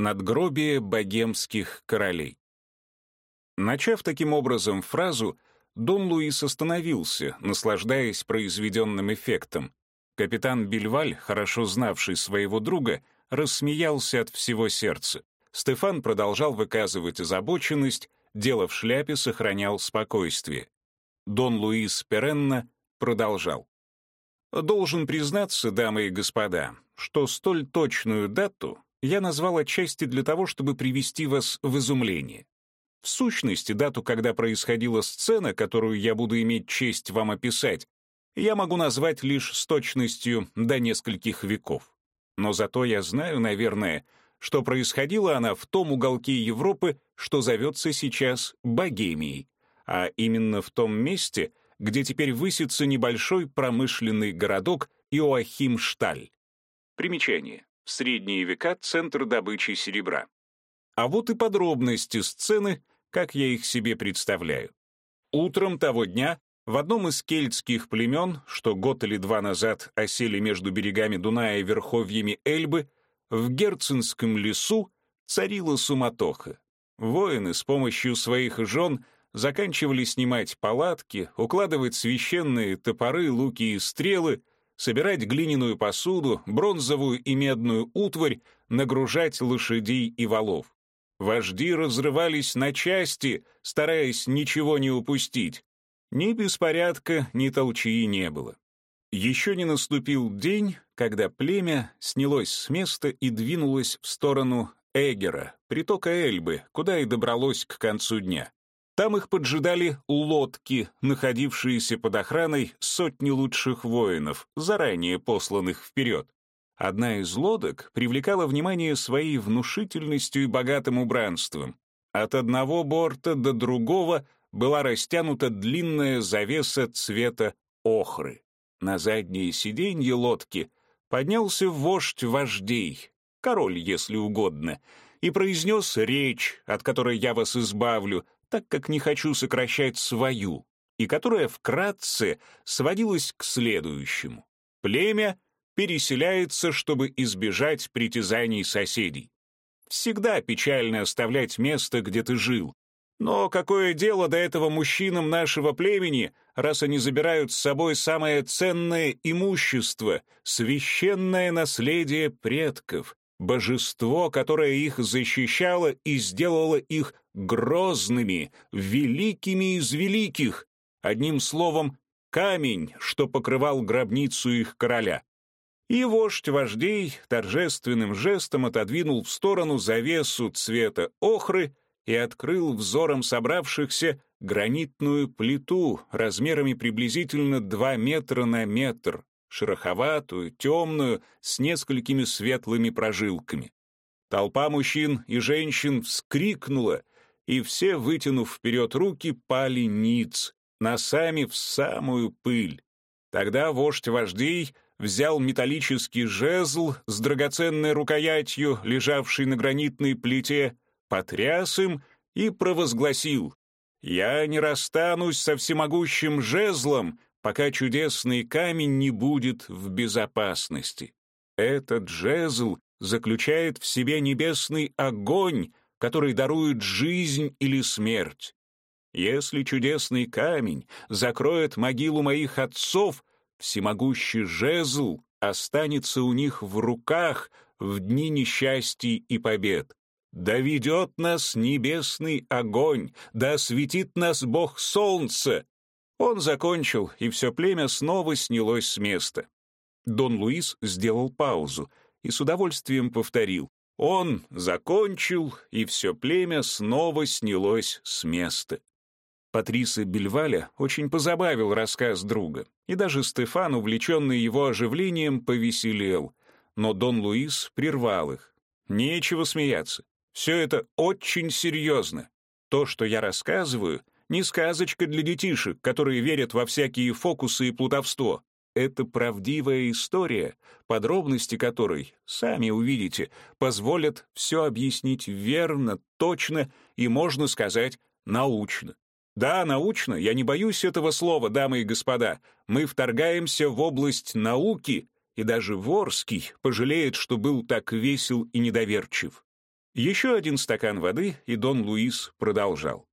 Надгробие богемских королей. Начав таким образом фразу, Дон Луис остановился, наслаждаясь произведенным эффектом. Капитан Бельваль, хорошо знавший своего друга, рассмеялся от всего сердца. Стефан продолжал выказывать озабоченность, дело в шляпе сохранял спокойствие. Дон Луис Перенна продолжал. «Должен признаться, дамы и господа, что столь точную дату я назвал отчасти для того, чтобы привести вас в изумление. В сущности, дату, когда происходила сцена, которую я буду иметь честь вам описать, я могу назвать лишь с точностью до нескольких веков. Но зато я знаю, наверное, что происходила она в том уголке Европы, что зовется сейчас Богемией, а именно в том месте, где теперь высится небольшой промышленный городок Иоахимшталь. Примечание. Средние века центр добычи серебра. А вот и подробности сцены, как я их себе представляю. Утром того дня в одном из кельтских племен, что год или два назад осели между берегами Дуная и верховьями Эльбы, в Герценском лесу царила суматоха. Воины с помощью своих жен заканчивали снимать палатки, укладывать священные топоры, луки и стрелы, собирать глиняную посуду, бронзовую и медную утварь, нагружать лошадей и валов. Вожди разрывались на части, стараясь ничего не упустить. Ни беспорядка, ни толчии не было. Еще не наступил день, когда племя снялось с места и двинулось в сторону Эгера, притока Эльбы, куда и добралось к концу дня. Там их поджидали лодки, находившиеся под охраной сотни лучших воинов, заранее посланных вперед. Одна из лодок привлекала внимание своей внушительностью и богатым убранством. От одного борта до другого была растянута длинная завеса цвета охры. На заднее сиденье лодки поднялся вождь вождей, король, если угодно, и произнес речь, от которой я вас избавлю, так как не хочу сокращать свою, и которая вкратце сводилась к следующему. Племя переселяется, чтобы избежать притязаний соседей. Всегда печально оставлять место, где ты жил. Но какое дело до этого мужчинам нашего племени, раз они забирают с собой самое ценное имущество, священное наследие предков, божество, которое их защищало и сделало их грозными, великими из великих, одним словом, камень, что покрывал гробницу их короля. И вождь вождей торжественным жестом отодвинул в сторону завесу цвета охры и открыл взором собравшихся гранитную плиту размерами приблизительно 2 метра на метр, шероховатую, темную, с несколькими светлыми прожилками. Толпа мужчин и женщин вскрикнула, и все, вытянув вперед руки, пали ниц, носами в самую пыль. Тогда вождь вождей взял металлический жезл с драгоценной рукоятью, лежавший на гранитной плите, потряс им и провозгласил «Я не расстанусь со всемогущим жезлом, пока чудесный камень не будет в безопасности. Этот жезл заключает в себе небесный огонь, который дарует жизнь или смерть. Если чудесный камень закроет могилу моих отцов, всемогущий жезл останется у них в руках в дни несчастий и побед. Да ведет нас небесный огонь, да осветит нас Бог солнца, он закончил, и все племя снова снялось с места. Дон Луис сделал паузу и с удовольствием повторил. Он закончил, и все племя снова снялось с места. Патриса Бельваля очень позабавил рассказ друга, и даже Стефан, увлеченный его оживлением, повеселел. Но Дон Луис прервал их. «Нечего смеяться. Все это очень серьезно. То, что я рассказываю, не сказочка для детишек, которые верят во всякие фокусы и плутовство. Это правдивая история, подробности которой, сами увидите, позволят все объяснить верно, точно и, можно сказать, научно. Да, научно, я не боюсь этого слова, дамы и господа. Мы вторгаемся в область науки, и даже Ворский пожалеет, что был так весел и недоверчив. Еще один стакан воды, и Дон Луис продолжал.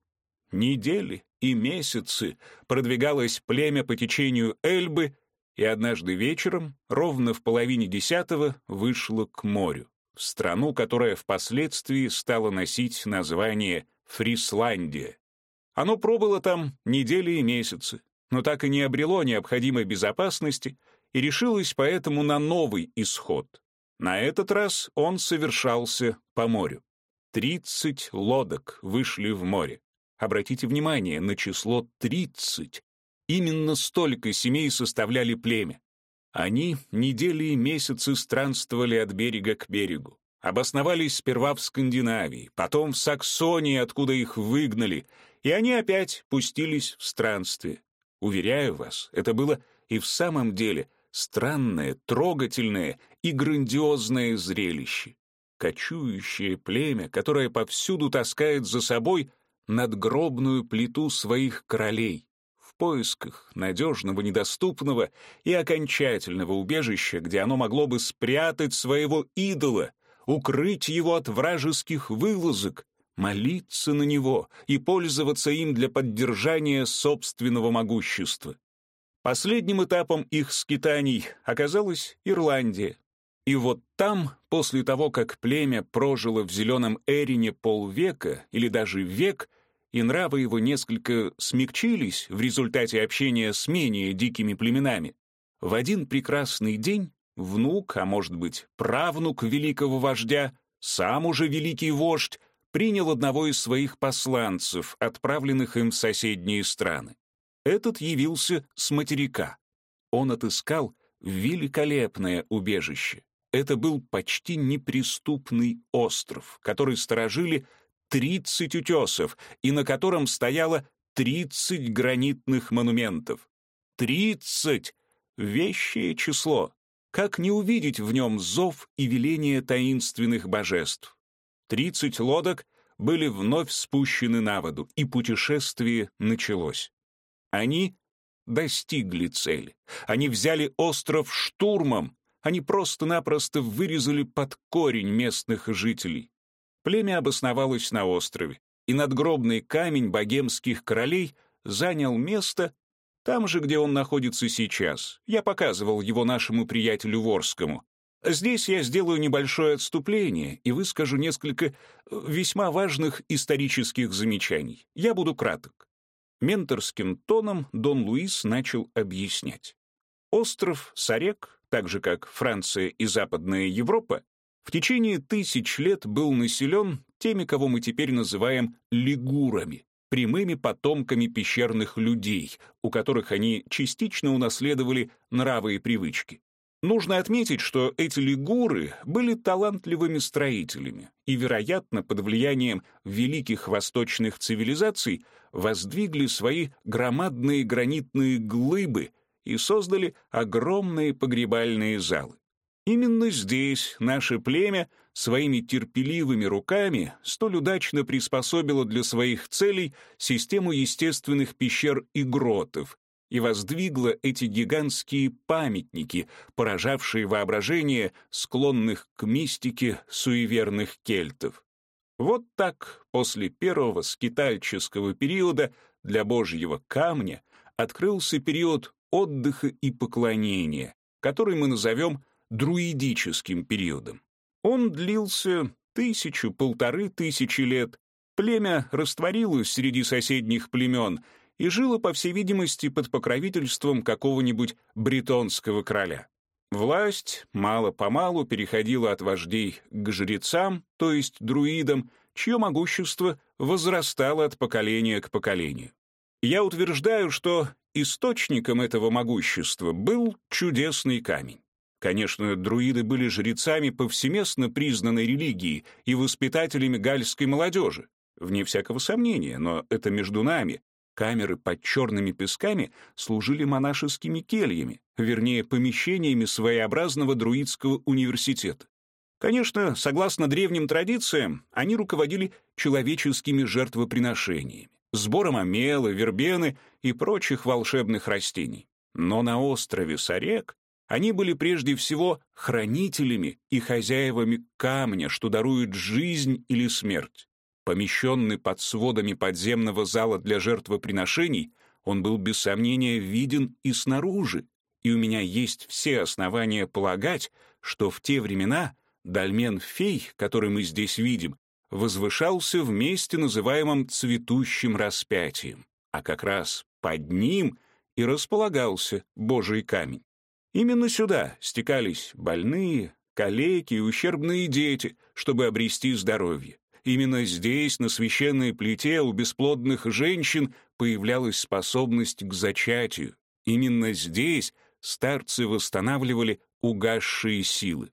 Недели и месяцы продвигалось племя по течению Эльбы, и однажды вечером, ровно в половине десятого, вышло к морю, в страну, которая впоследствии стала носить название Фрисландия. Оно пробыло там недели и месяцы, но так и не обрело необходимой безопасности и решилось поэтому на новый исход. На этот раз он совершался по морю. Тридцать лодок вышли в море. Обратите внимание на число тридцать. Именно столько семей составляли племя. Они недели и месяцы странствовали от берега к берегу. Обосновались сперва в Скандинавии, потом в Саксонии, откуда их выгнали, и они опять пустились в странствие. Уверяю вас, это было и в самом деле странное, трогательное и грандиозное зрелище. Кочующее племя, которое повсюду таскает за собой надгробную плиту своих королей в поисках надежного, недоступного и окончательного убежища, где оно могло бы спрятать своего идола, укрыть его от вражеских вылазок, молиться на него и пользоваться им для поддержания собственного могущества. Последним этапом их скитаний оказалась Ирландия. И вот там, после того, как племя прожило в Зеленом Эрине полвека или даже век, и нравы его несколько смягчились в результате общения с менее дикими племенами, в один прекрасный день внук, а может быть правнук великого вождя, сам уже великий вождь, принял одного из своих посланцев, отправленных им в соседние страны. Этот явился с материка. Он отыскал великолепное убежище. Это был почти неприступный остров, который сторожили 30 утесов и на котором стояло 30 гранитных монументов. 30! Вещее число. Как не увидеть в нем зов и веление таинственных божеств? 30 лодок были вновь спущены на воду, и путешествие началось. Они достигли цели. Они взяли остров штурмом. Они просто-напросто вырезали под корень местных жителей. Племя обосновалось на острове, и надгробный камень богемских королей занял место там же, где он находится сейчас. Я показывал его нашему приятелю Ворскому. Здесь я сделаю небольшое отступление и выскажу несколько э, весьма важных исторических замечаний. Я буду краток. Менторским тоном Дон Луис начал объяснять. Остров Сарек, так же как Франция и Западная Европа, в течение тысяч лет был населен теми, кого мы теперь называем лигурами, прямыми потомками пещерных людей, у которых они частично унаследовали нравы и привычки. Нужно отметить, что эти лигуры были талантливыми строителями и, вероятно, под влиянием великих восточных цивилизаций воздвигли свои громадные гранитные глыбы и создали огромные погребальные залы. Именно здесь наше племя своими терпеливыми руками столь удачно приспособило для своих целей систему естественных пещер и гротов, и воздвигла эти гигантские памятники, поражавшие воображение склонных к мистике суеверных кельтов. Вот так после первого скитальческого периода для Божьего камня открылся период отдыха и поклонения, который мы назовем друидическим периодом. Он длился тысячу-полторы тысячи лет, племя растворилось среди соседних племен — и жило, по всей видимости, под покровительством какого-нибудь бретонского короля. Власть мало-помалу переходила от вождей к жрецам, то есть друидам, чье могущество возрастало от поколения к поколению. Я утверждаю, что источником этого могущества был чудесный камень. Конечно, друиды были жрецами повсеместно признанной религии и воспитателями гальской молодежи, вне всякого сомнения, но это между нами, Камеры под черными песками служили монашескими кельями, вернее, помещениями своеобразного друидского университета. Конечно, согласно древним традициям, они руководили человеческими жертвоприношениями, сбором омела, вербены и прочих волшебных растений. Но на острове Сарек Они были прежде всего хранителями и хозяевами камня, что дарует жизнь или смерть. Помещенный под сводами подземного зала для жертвоприношений, он был без сомнения виден и снаружи, и у меня есть все основания полагать, что в те времена дольмен-фей, который мы здесь видим, возвышался в месте, называемом цветущим распятием, а как раз под ним и располагался Божий камень. Именно сюда стекались больные, калеки и ущербные дети, чтобы обрести здоровье. Именно здесь, на священной плите, у бесплодных женщин появлялась способность к зачатию. Именно здесь старцы восстанавливали угасшие силы.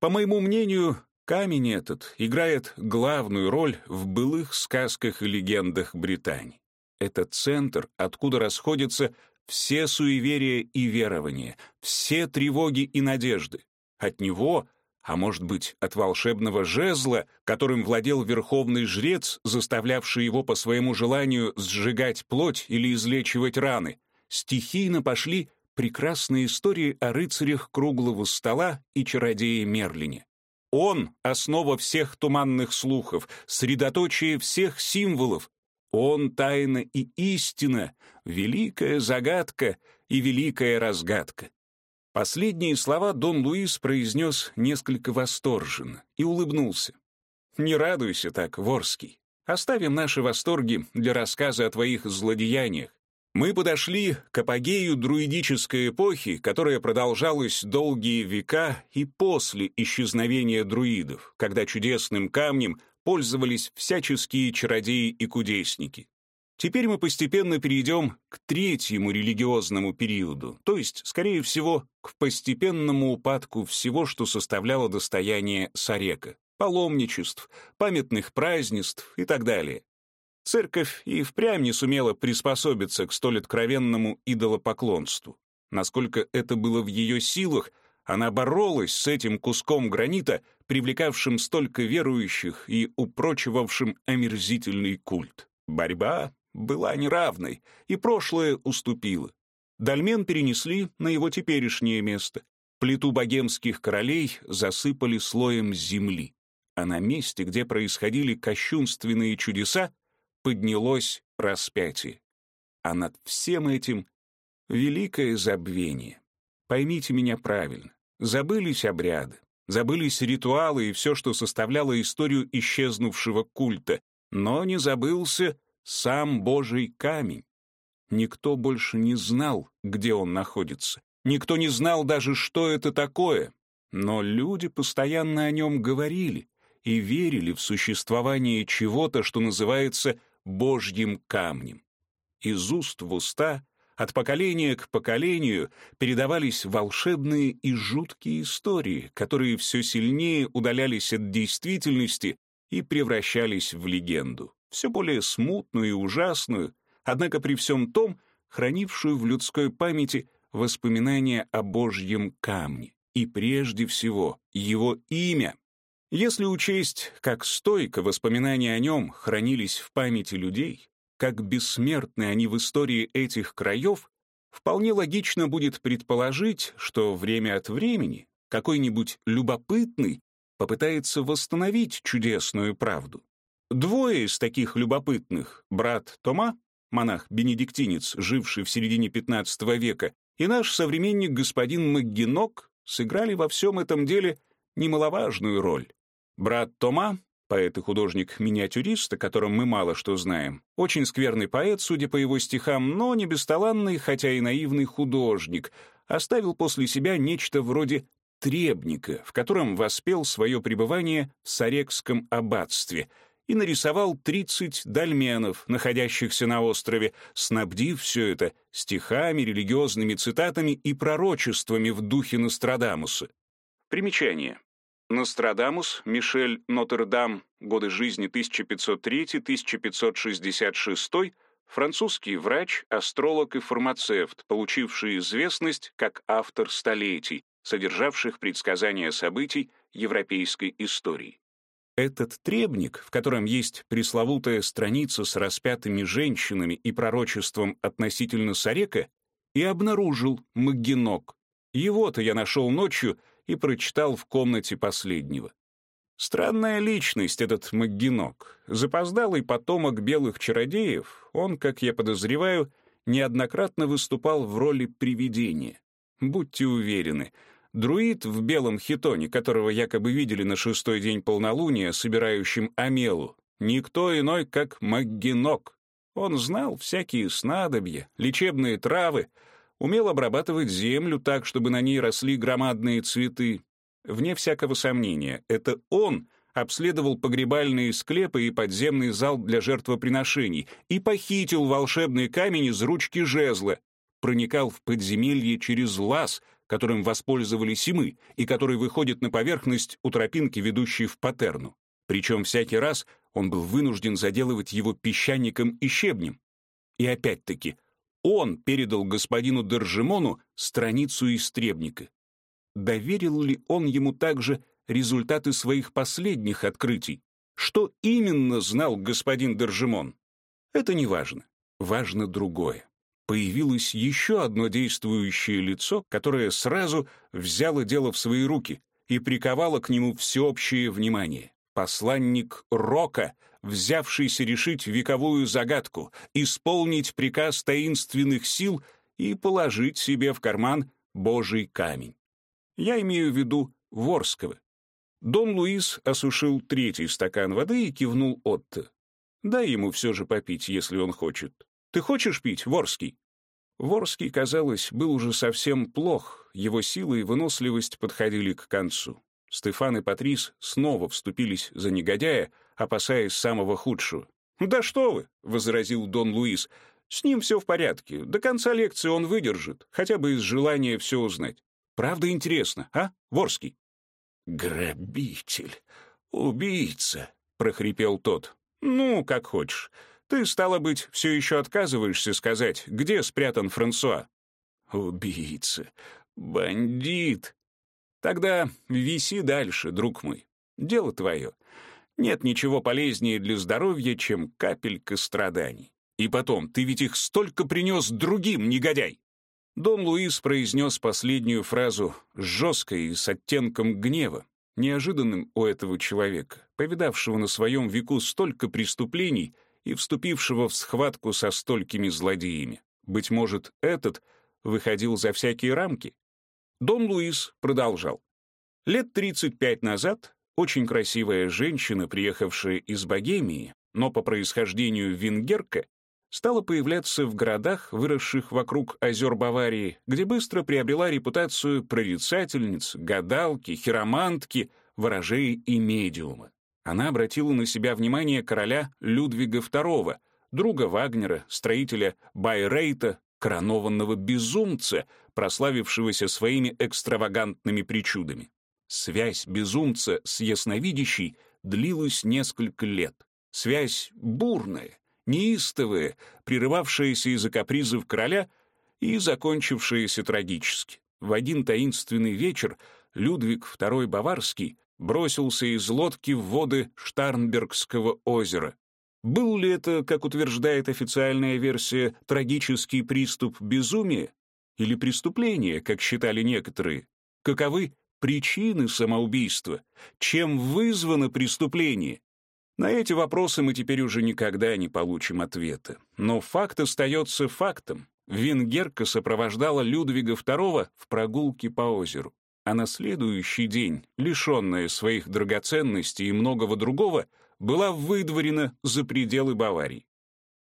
По моему мнению, камень этот играет главную роль в былых сказках и легендах Британии. Это центр, откуда расходятся все суеверия и верования, все тревоги и надежды. От него, а может быть, от волшебного жезла, которым владел верховный жрец, заставлявший его по своему желанию сжигать плоть или излечивать раны, стихийно пошли прекрасные истории о рыцарях круглого стола и чародее Мерлине. Он — основа всех туманных слухов, средоточие всех символов, он — тайна и истина, великая загадка и великая разгадка. Последние слова Дон Луис произнес несколько восторженно и улыбнулся. «Не радуйся так, Ворский. Оставим наши восторги для рассказа о твоих злодеяниях. Мы подошли к апогею друидической эпохи, которая продолжалась долгие века и после исчезновения друидов, когда чудесным камнем пользовались всяческие чародеи и кудесники. Теперь мы постепенно перейдем к третьему религиозному периоду, то есть, скорее всего, к постепенному упадку всего, что составляло достояние Сарека, паломничеств, памятных празднеств и так далее. Церковь и впрямь не сумела приспособиться к столь откровенному идолопоклонству. Насколько это было в ее силах, она боролась с этим куском гранита, привлекавшим столько верующих и упрочивавшим омерзительный культ. Борьба была неравной, и прошлое уступило. Дольмен перенесли на его теперешнее место. Плиту богемских королей засыпали слоем земли, а на месте, где происходили кощунственные чудеса, поднялось распятие. А над всем этим — великое забвение. Поймите меня правильно. Забылись обряды, забылись ритуалы и все, что составляло историю исчезнувшего культа, но не забылся сам Божий камень. Никто больше не знал, где он находится. Никто не знал даже, что это такое. Но люди постоянно о нем говорили и верили в существование чего-то, что называется Божьим камнем. Из уст в уста от поколения к поколению передавались волшебные и жуткие истории, которые все сильнее удалялись от действительности и превращались в легенду, все более смутную и ужасную, однако при всем том, хранившую в людской памяти воспоминания о Божьем камне и прежде всего его имя. Если учесть, как стойко воспоминания о нем хранились в памяти людей, как бессмертны они в истории этих краев, вполне логично будет предположить, что время от времени какой-нибудь любопытный попытается восстановить чудесную правду. Двое из таких любопытных, брат Тома, монах-бенедиктинец, живший в середине XV века, и наш современник господин Маггинок сыграли во всем этом деле немаловажную роль. Брат Тома поэт и художник-миниатюрист, о котором мы мало что знаем. Очень скверный поэт, судя по его стихам, но не бесталанный, хотя и наивный художник, оставил после себя нечто вроде требника, в котором воспел свое пребывание в Сарекском аббатстве и нарисовал 30 дольменов, находящихся на острове, снабдив все это стихами, религиозными цитатами и пророчествами в духе Нострадамуса. Примечание. Нострадамус, Мишель Нотр-Дам, годы жизни 1503-1566, французский врач, астролог и фармацевт, получивший известность как автор столетий, содержавших предсказания событий европейской истории. Этот требник, в котором есть пресловутая страница с распятыми женщинами и пророчеством относительно Сарека, и обнаружил Магинок, Его-то я нашел ночью и прочитал в комнате последнего. Странная личность этот Магинок. Запоздалый потомок белых чародеев, он, как я подозреваю, неоднократно выступал в роли привидения. Будьте уверены, друид в белом хитоне, которого якобы видели на шестой день полнолуния, собирающим Амелу, никто иной, как Магинок. Он знал всякие снадобья, лечебные травы, умел обрабатывать землю так, чтобы на ней росли громадные цветы. Вне всякого сомнения, это он обследовал погребальные склепы и подземный зал для жертвоприношений и похитил волшебный камень из ручки жезла, проникал в подземелье через лаз, которым воспользовались и мы, и который выходит на поверхность у тропинки, ведущей в Патерну. Причем всякий раз он был вынужден заделывать его песчаником и щебнем. И опять-таки, он передал господину Держимону страницу истребника. Доверил ли он ему также результаты своих последних открытий? Что именно знал господин Держимон? Это не важно. Важно другое. Появилось еще одно действующее лицо, которое сразу взяло дело в свои руки и приковало к нему всеобщее внимание. Посланник Рока — взявшийся решить вековую загадку, исполнить приказ таинственных сил и положить себе в карман Божий камень. Я имею в виду Ворского. Дон Луис осушил третий стакан воды и кивнул Отто. Дай ему все же попить, если он хочет. Ты хочешь пить, Ворский? Ворский, казалось, был уже совсем плох, его силы и выносливость подходили к концу. Стефан и Патрис снова вступились за негодяя, опасаясь самого худшего. «Да что вы!» — возразил Дон Луис. «С ним все в порядке. До конца лекции он выдержит, хотя бы из желания все узнать. Правда интересно, а, Ворский?» «Грабитель! Убийца!» — прохрипел тот. «Ну, как хочешь. Ты, стало быть, все еще отказываешься сказать, где спрятан Франсуа?» «Убийца! Бандит!» «Тогда виси дальше, друг мой. Дело твое. Нет ничего полезнее для здоровья, чем капелька страданий. И потом, ты ведь их столько принес другим, негодяй!» Дон Луис произнес последнюю фразу жестко и с оттенком гнева, неожиданным у этого человека, повидавшего на своем веку столько преступлений и вступившего в схватку со столькими злодеями. Быть может, этот выходил за всякие рамки? Дон Луис продолжал. Лет 35 назад очень красивая женщина, приехавшая из Богемии, но по происхождению венгерка, стала появляться в городах, выросших вокруг озер Баварии, где быстро приобрела репутацию прорицательниц, гадалки, хиромантки, ворожей и медиума. Она обратила на себя внимание короля Людвига II, друга Вагнера, строителя Байрейта, коронованного безумца, прославившегося своими экстравагантными причудами. Связь безумца с ясновидящей длилась несколько лет. Связь бурная, неистовая, прерывавшаяся из-за капризов короля и закончившаяся трагически. В один таинственный вечер Людвиг II Баварский бросился из лодки в воды Штарнбергского озера. Был ли это, как утверждает официальная версия, трагический приступ безумия или преступление, как считали некоторые? Каковы причины самоубийства, чем вызвано преступление? На эти вопросы мы теперь уже никогда не получим ответа. Но факт остается фактом. Венгерка сопровождала Людвига II в прогулке по озеру. А на следующий день, лишенная своих драгоценностей и многого другого, была выдворена за пределы Баварии.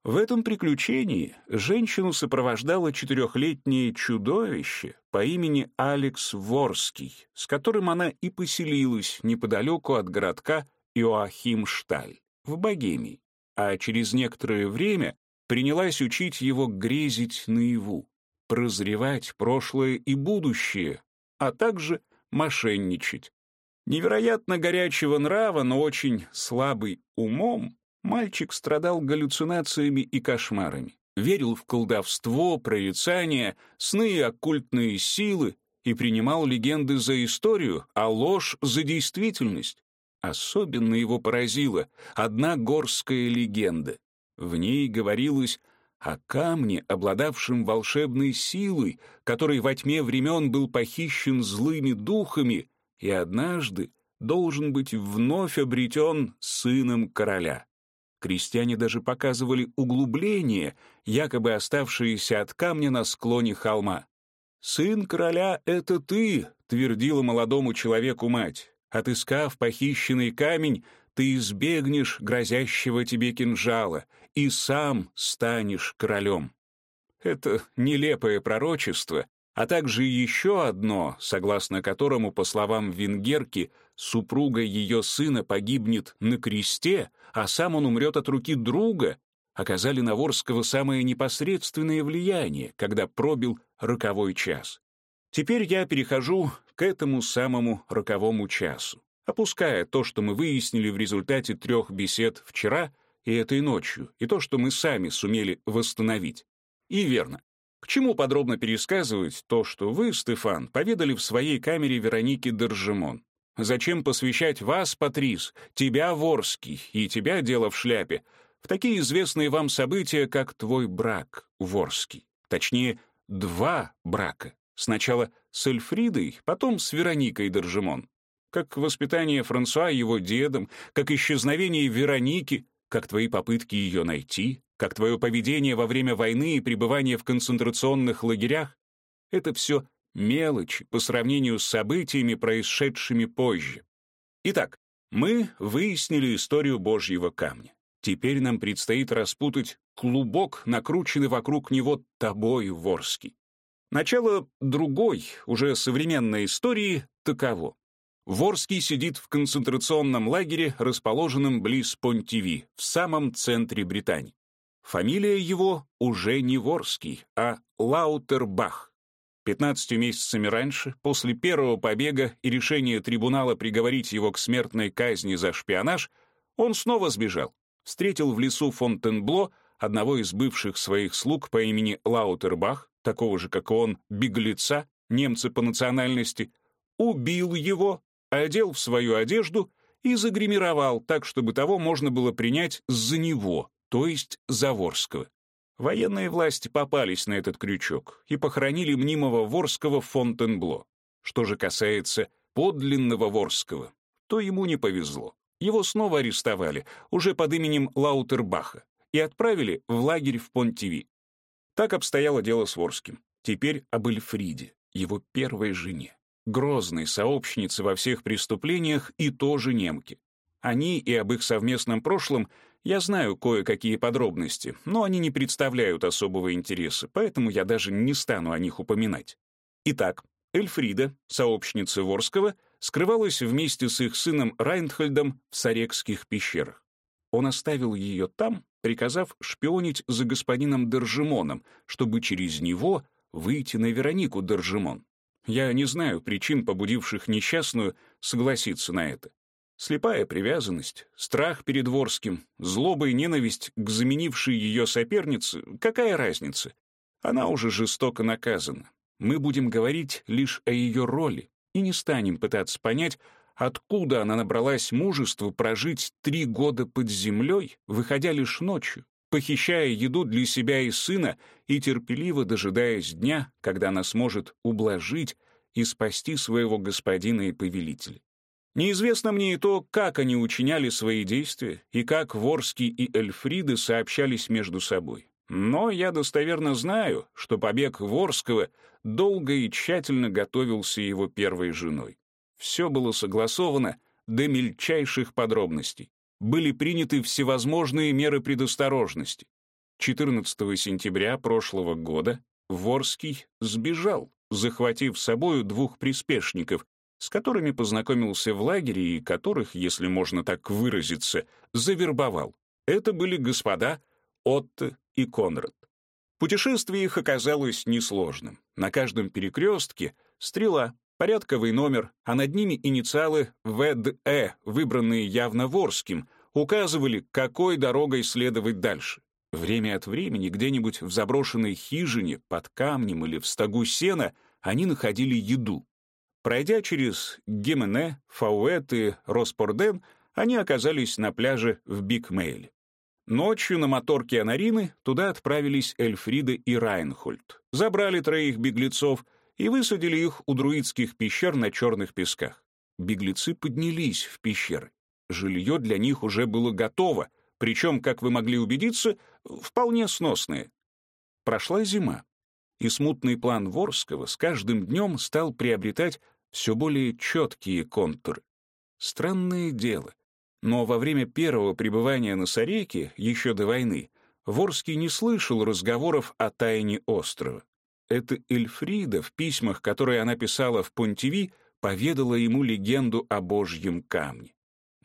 В этом приключении женщину сопровождало четырехлетнее чудовище по имени Алекс Ворский, с которым она и поселилась неподалеку от городка Иоахимшталь в Богемии, а через некоторое время принялась учить его грезить наяву, прозревать прошлое и будущее, а также мошенничать. Невероятно горячего нрава, но очень слабый умом, Мальчик страдал галлюцинациями и кошмарами, верил в колдовство, прорицания, сны и оккультные силы и принимал легенды за историю, а ложь за действительность. Особенно его поразила одна горская легенда. В ней говорилось о камне, обладавшем волшебной силой, который во тьме времен был похищен злыми духами и однажды должен быть вновь обретен сыном короля. Крестьяне даже показывали углубление, якобы оставшееся от камня на склоне холма. «Сын короля — это ты», — твердила молодому человеку мать. «Отыскав похищенный камень, ты избегнешь грозящего тебе кинжала и сам станешь королем». Это нелепое пророчество, а также еще одно, согласно которому, по словам Венгерки, супруга ее сына погибнет на кресте, а сам он умрет от руки друга, оказали на Ворского самое непосредственное влияние, когда пробил роковой час. Теперь я перехожу к этому самому роковому часу, опуская то, что мы выяснили в результате трех бесед вчера и этой ночью, и то, что мы сами сумели восстановить. И верно. К чему подробно пересказывать то, что вы, Стефан, поведали в своей камере Вероники Доржемон? Зачем посвящать вас, Патрис, тебя, Ворский, и тебя, дело в шляпе, в такие известные вам события, как твой брак, Ворский? Точнее, два брака. Сначала с Эльфридой, потом с Вероникой Доржемон. Как воспитание Франсуа его дедом, как исчезновение Вероники, как твои попытки ее найти, как твое поведение во время войны и пребывание в концентрационных лагерях. Это все мелочи по сравнению с событиями, происшедшими позже. Итак, мы выяснили историю Божьего камня. Теперь нам предстоит распутать клубок, накрученный вокруг него тобой, Ворский. Начало другой, уже современной истории таково. Ворский сидит в концентрационном лагере, расположенном близ Понтиви, в самом центре Британии. Фамилия его уже не Ворский, а Лаутербах. 15 месяцами раньше, после первого побега и решения трибунала приговорить его к смертной казни за шпионаж, он снова сбежал. Встретил в лесу Фонтенбло одного из бывших своих слуг по имени Лаутербах, такого же, как и он, беглеца, немца по национальности, убил его, одел в свою одежду и загримировал так, чтобы того можно было принять за него, то есть за Ворского. Военные власти попались на этот крючок и похоронили мнимого Ворского в Фонтенбло. Что же касается подлинного Ворского, то ему не повезло. Его снова арестовали, уже под именем Лаутербаха, и отправили в лагерь в Понтиви. Так обстояло дело с Ворским. Теперь об Эльфриде, его первой жене грозной сообщницы во всех преступлениях и тоже немки. Они и об их совместном прошлом я знаю кое-какие подробности, но они не представляют особого интереса, поэтому я даже не стану о них упоминать. Итак, Эльфрида, сообщница Ворского, скрывалась вместе с их сыном Райнхольдом в Сарекских пещерах. Он оставил ее там, приказав шпионить за господином Держимоном, чтобы через него выйти на Веронику Держимон. Я не знаю причин, побудивших несчастную согласиться на это. Слепая привязанность, страх перед Ворским, злоба и ненависть к заменившей ее сопернице — какая разница? Она уже жестоко наказана. Мы будем говорить лишь о ее роли и не станем пытаться понять, откуда она набралась мужества прожить три года под землей, выходя лишь ночью, похищая еду для себя и сына и терпеливо дожидаясь дня, когда она сможет ублажить и спасти своего господина и повелителя. Неизвестно мне и то, как они учиняли свои действия и как Ворский и Эльфриды сообщались между собой. Но я достоверно знаю, что побег Ворского долго и тщательно готовился его первой женой. Все было согласовано до мельчайших подробностей были приняты всевозможные меры предосторожности. 14 сентября прошлого года Ворский сбежал, захватив с собою двух приспешников, с которыми познакомился в лагере и которых, если можно так выразиться, завербовал. Это были господа Отто и Конрад. Путешествие их оказалось несложным. На каждом перекрестке стрела, Порядковый номер, а над ними инициалы ВДЭ, выбранные явно Ворским, указывали, какой дорогой следовать дальше. Время от времени где-нибудь в заброшенной хижине, под камнем или в стогу сена они находили еду. Пройдя через Гемене, Фауэт и Роспорден, они оказались на пляже в Бикмейле. Ночью на моторке Анарины туда отправились Эльфрида и Райнхольд, забрали троих беглецов и высадили их у друидских пещер на черных песках. Беглецы поднялись в пещеры. Жилье для них уже было готово, причем, как вы могли убедиться, вполне сносное. Прошла зима, и смутный план Ворского с каждым днем стал приобретать все более четкие контуры. Странное дело. Но во время первого пребывания на Сарейке, еще до войны, Ворский не слышал разговоров о тайне острова. Это Эльфрида в письмах, которые она писала в Понтиви, поведала ему легенду о Божьем камне.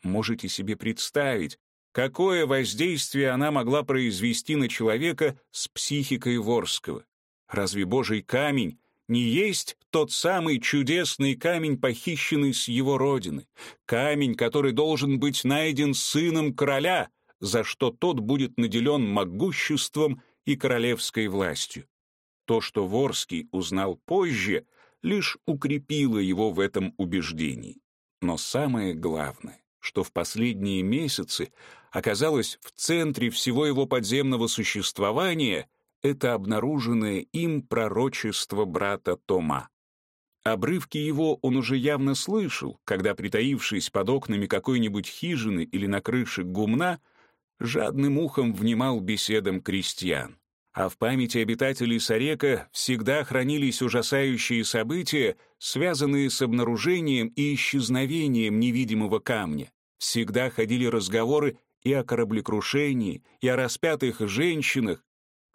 Можете себе представить, какое воздействие она могла произвести на человека с психикой Ворского. Разве Божий камень не есть тот самый чудесный камень, похищенный с его родины, камень, который должен быть найден сыном короля, за что тот будет наделен могуществом и королевской властью. То, что Ворский узнал позже, лишь укрепило его в этом убеждении. Но самое главное, что в последние месяцы оказалось в центре всего его подземного существования, это обнаруженное им пророчество брата Тома. Обрывки его он уже явно слышал, когда, притаившись под окнами какой-нибудь хижины или на крыше гумна, жадным ухом внимал беседам крестьян. А в памяти обитателей Сарека всегда хранились ужасающие события, связанные с обнаружением и исчезновением невидимого камня. Всегда ходили разговоры и о кораблекрушении, и о распятых женщинах,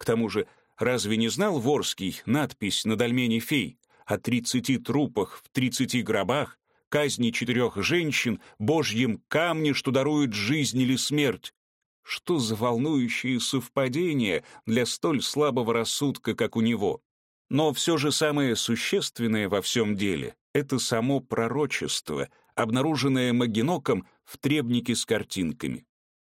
к тому же, разве не знал Ворский надпись на дольмене фей о тридцати трупах в тридцати гробах, казни четырех женщин, божьем камне, что дарует жизнь или смерть? Что за волнующие совпадения для столь слабого рассудка, как у него? Но все же самое существенное во всем деле — это само пророчество, обнаруженное Магиноком в требнике с картинками.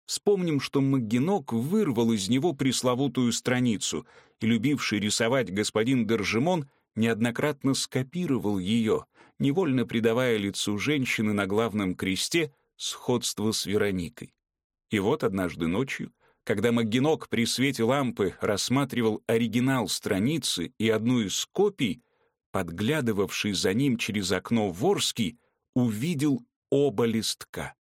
Вспомним, что Магинок вырвал из него пресловутую страницу, и любивший рисовать господин Держимон неоднократно скопировал ее, невольно придавая лицу женщины на главном кресте сходство с Вероникой. И вот однажды ночью, когда Магинок при свете лампы рассматривал оригинал страницы и одну из копий, подглядывавший за ним через окно Ворский, увидел оба листка.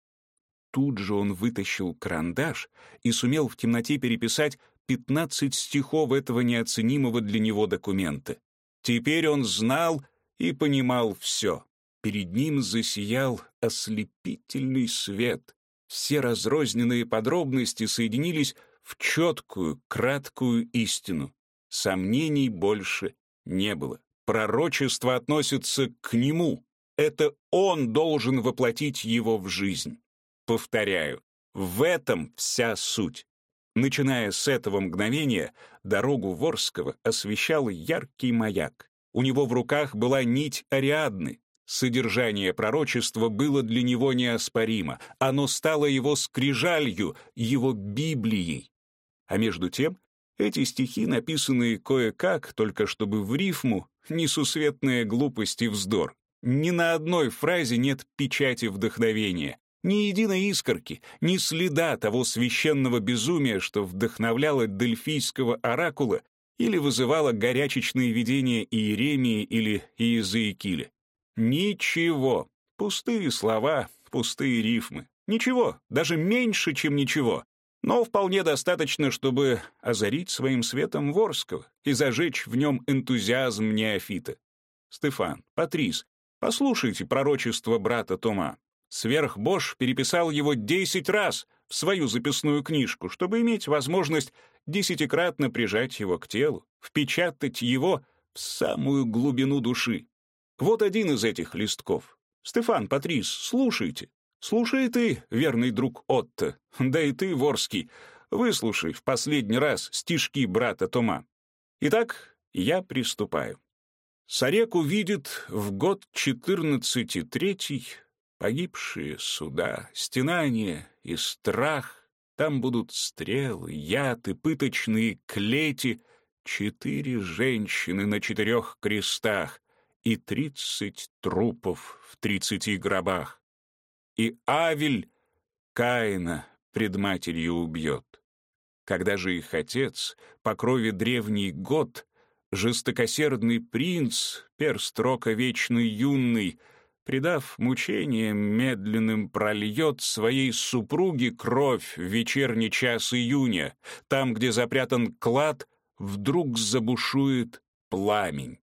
Тут же он вытащил карандаш и сумел в темноте переписать 15 стихов этого неоценимого для него документа. Теперь он знал и понимал все. Перед ним засиял ослепительный свет. Все разрозненные подробности соединились в четкую, краткую истину. Сомнений больше не было. Пророчество относится к нему. Это он должен воплотить его в жизнь. Повторяю, в этом вся суть. Начиная с этого мгновения, дорогу Ворского освещал яркий маяк. У него в руках была нить Ариадны. Содержание пророчества было для него неоспоримо. Оно стало его скрижалью, его Библией. А между тем, эти стихи, написанные кое-как, только чтобы в рифму, несусветная глупость и вздор. Ни на одной фразе нет печати вдохновения. Ни единой искорки, ни следа того священного безумия, что вдохновляло дельфийского оракула или вызывало горячечные видения Иеремии или Иезекииля. Ничего. Пустые слова, пустые рифмы. Ничего, даже меньше, чем ничего. Но вполне достаточно, чтобы озарить своим светом Ворского и зажечь в нем энтузиазм неофита. Стефан, Патрис, послушайте пророчество брата Тома. Сверхбош переписал его десять раз в свою записную книжку, чтобы иметь возможность десятикратно прижать его к телу, впечатать его в самую глубину души. Вот один из этих листков. Стефан, Патрис, слушайте. Слушай ты, верный друг Отто, да и ты, Ворский, выслушай в последний раз стишки брата Тома. Итак, я приступаю. Сарек увидит в год четырнадцати третий Погибшие суда, стенания и страх, Там будут стрелы, яд и пыточные клети, Четыре женщины на четырех крестах И тридцать трупов в тридцати гробах. И Авель Каина пред матерью убьет. Когда же их отец, по крови древний год, жестокосердный принц, перст рока вечный юный, предав мучениям медленным, прольет своей супруге кровь в вечерний час июня, там, где запрятан клад, вдруг забушует пламень.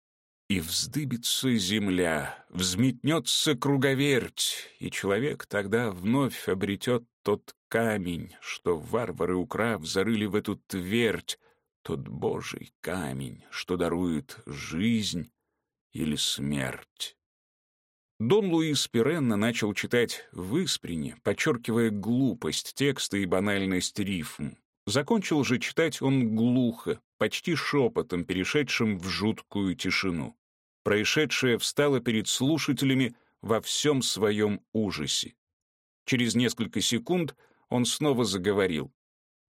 И вздыбится земля, взметнется круговерть, и человек тогда вновь обретет тот камень, что варвары, украв, зарыли в эту твердь, тот божий камень, что дарует жизнь или смерть. Дон Луис Пиренна начал читать в Исприне, подчеркивая глупость текста и банальность рифм. Закончил же читать он глухо, почти шепотом, перешедшим в жуткую тишину. Происшедшее встало перед слушателями во всем своем ужасе. Через несколько секунд он снова заговорил.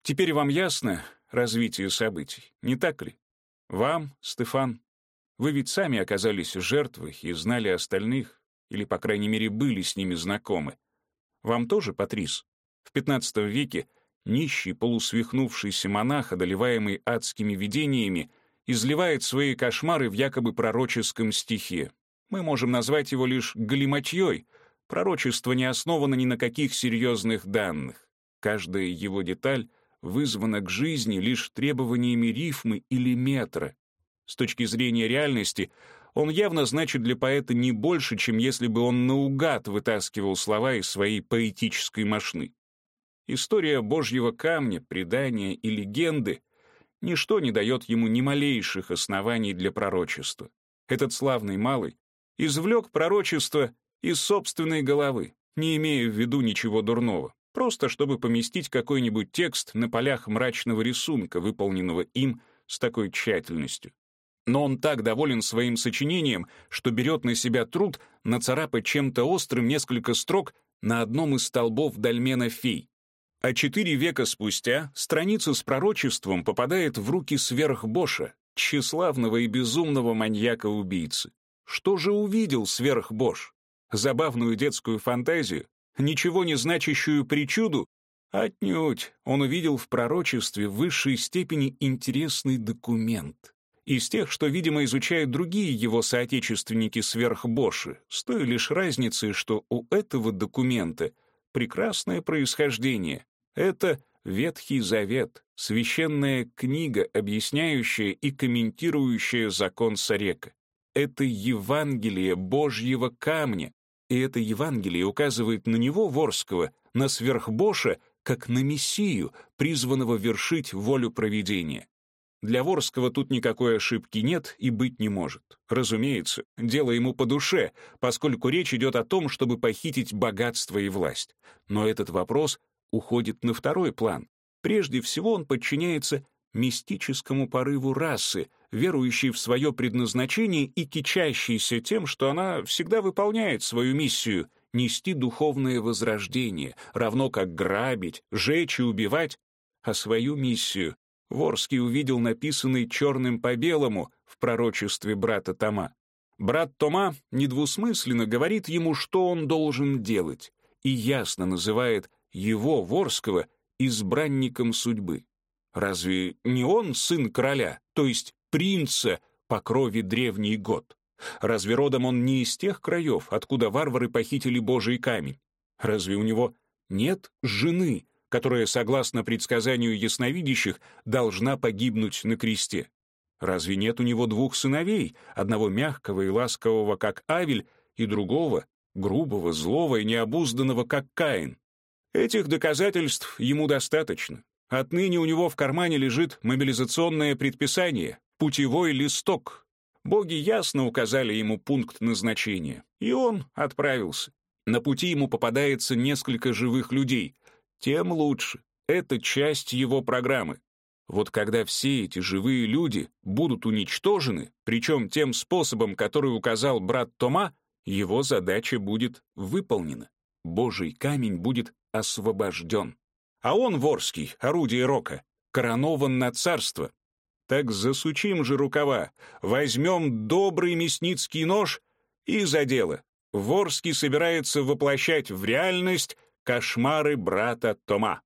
«Теперь вам ясно развитие событий, не так ли? Вам, Стефан, вы ведь сами оказались жертвой и знали остальных, или, по крайней мере, были с ними знакомы. Вам тоже, Патрис? В XV веке нищий полусвихнувшийся монах, одолеваемый адскими видениями, изливает свои кошмары в якобы пророческом стихе. Мы можем назвать его лишь галиматьей. Пророчество не основано ни на каких серьезных данных. Каждая его деталь вызвана к жизни лишь требованиями рифмы или метра. С точки зрения реальности, он явно значит для поэта не больше, чем если бы он наугад вытаскивал слова из своей поэтической мошны. История Божьего камня, предания и легенды — ничто не дает ему ни малейших оснований для пророчества. Этот славный малый извлек пророчество из собственной головы, не имея в виду ничего дурного, просто чтобы поместить какой-нибудь текст на полях мрачного рисунка, выполненного им с такой тщательностью. Но он так доволен своим сочинением, что берет на себя труд нацарапать чем-то острым несколько строк на одном из столбов дольмена фей. А четыре века спустя страница с пророчеством попадает в руки сверхбоша, тщеславного и безумного маньяка-убийцы. Что же увидел сверхбош? Забавную детскую фантазию? Ничего не значащую причуду? Отнюдь, он увидел в пророчестве в высшей степени интересный документ. Из тех, что, видимо, изучают другие его соотечественники-сверхбоши, с той лишь разницей, что у этого документа прекрасное происхождение, это Ветхий Завет, священная книга, объясняющая и комментирующая закон Сарека. Это Евангелие Божьего камня, и это Евангелие указывает на него, Ворского, на сверхбоша, как на Мессию, призванного вершить волю провидения. Для Ворского тут никакой ошибки нет и быть не может. Разумеется, дело ему по душе, поскольку речь идет о том, чтобы похитить богатство и власть. Но этот вопрос уходит на второй план. Прежде всего он подчиняется мистическому порыву расы, верующей в свое предназначение и кичащейся тем, что она всегда выполняет свою миссию — нести духовное возрождение, равно как грабить, жечь и убивать, а свою миссию Ворский увидел написанный черным по белому в пророчестве брата Тома. Брат Тома недвусмысленно говорит ему, что он должен делать, и ясно называет его, Ворского, избранником судьбы. Разве не он сын короля, то есть принца по крови древний год? Разве родом он не из тех краев, откуда варвары похитили Божий камень? Разве у него нет жены, которая, согласно предсказанию ясновидящих, должна погибнуть на кресте? Разве нет у него двух сыновей, одного мягкого и ласкового, как Авель, и другого, грубого, злого и необузданного, как Каин? Этих доказательств ему достаточно. Отныне у него в кармане лежит мобилизационное предписание, путевой листок. Боги ясно указали ему пункт назначения, и он отправился. На пути ему попадается несколько живых людей. Тем лучше. Это часть его программы. Вот когда все эти живые люди будут уничтожены, причем тем способом, который указал брат Тома, его задача будет выполнена. Божий камень будет освобожден. А он, Ворский, орудие рока, коронован на царство. Так засучим же рукава, возьмем добрый мясницкий нож и за дело. Ворский собирается воплощать в реальность кошмары брата Тома.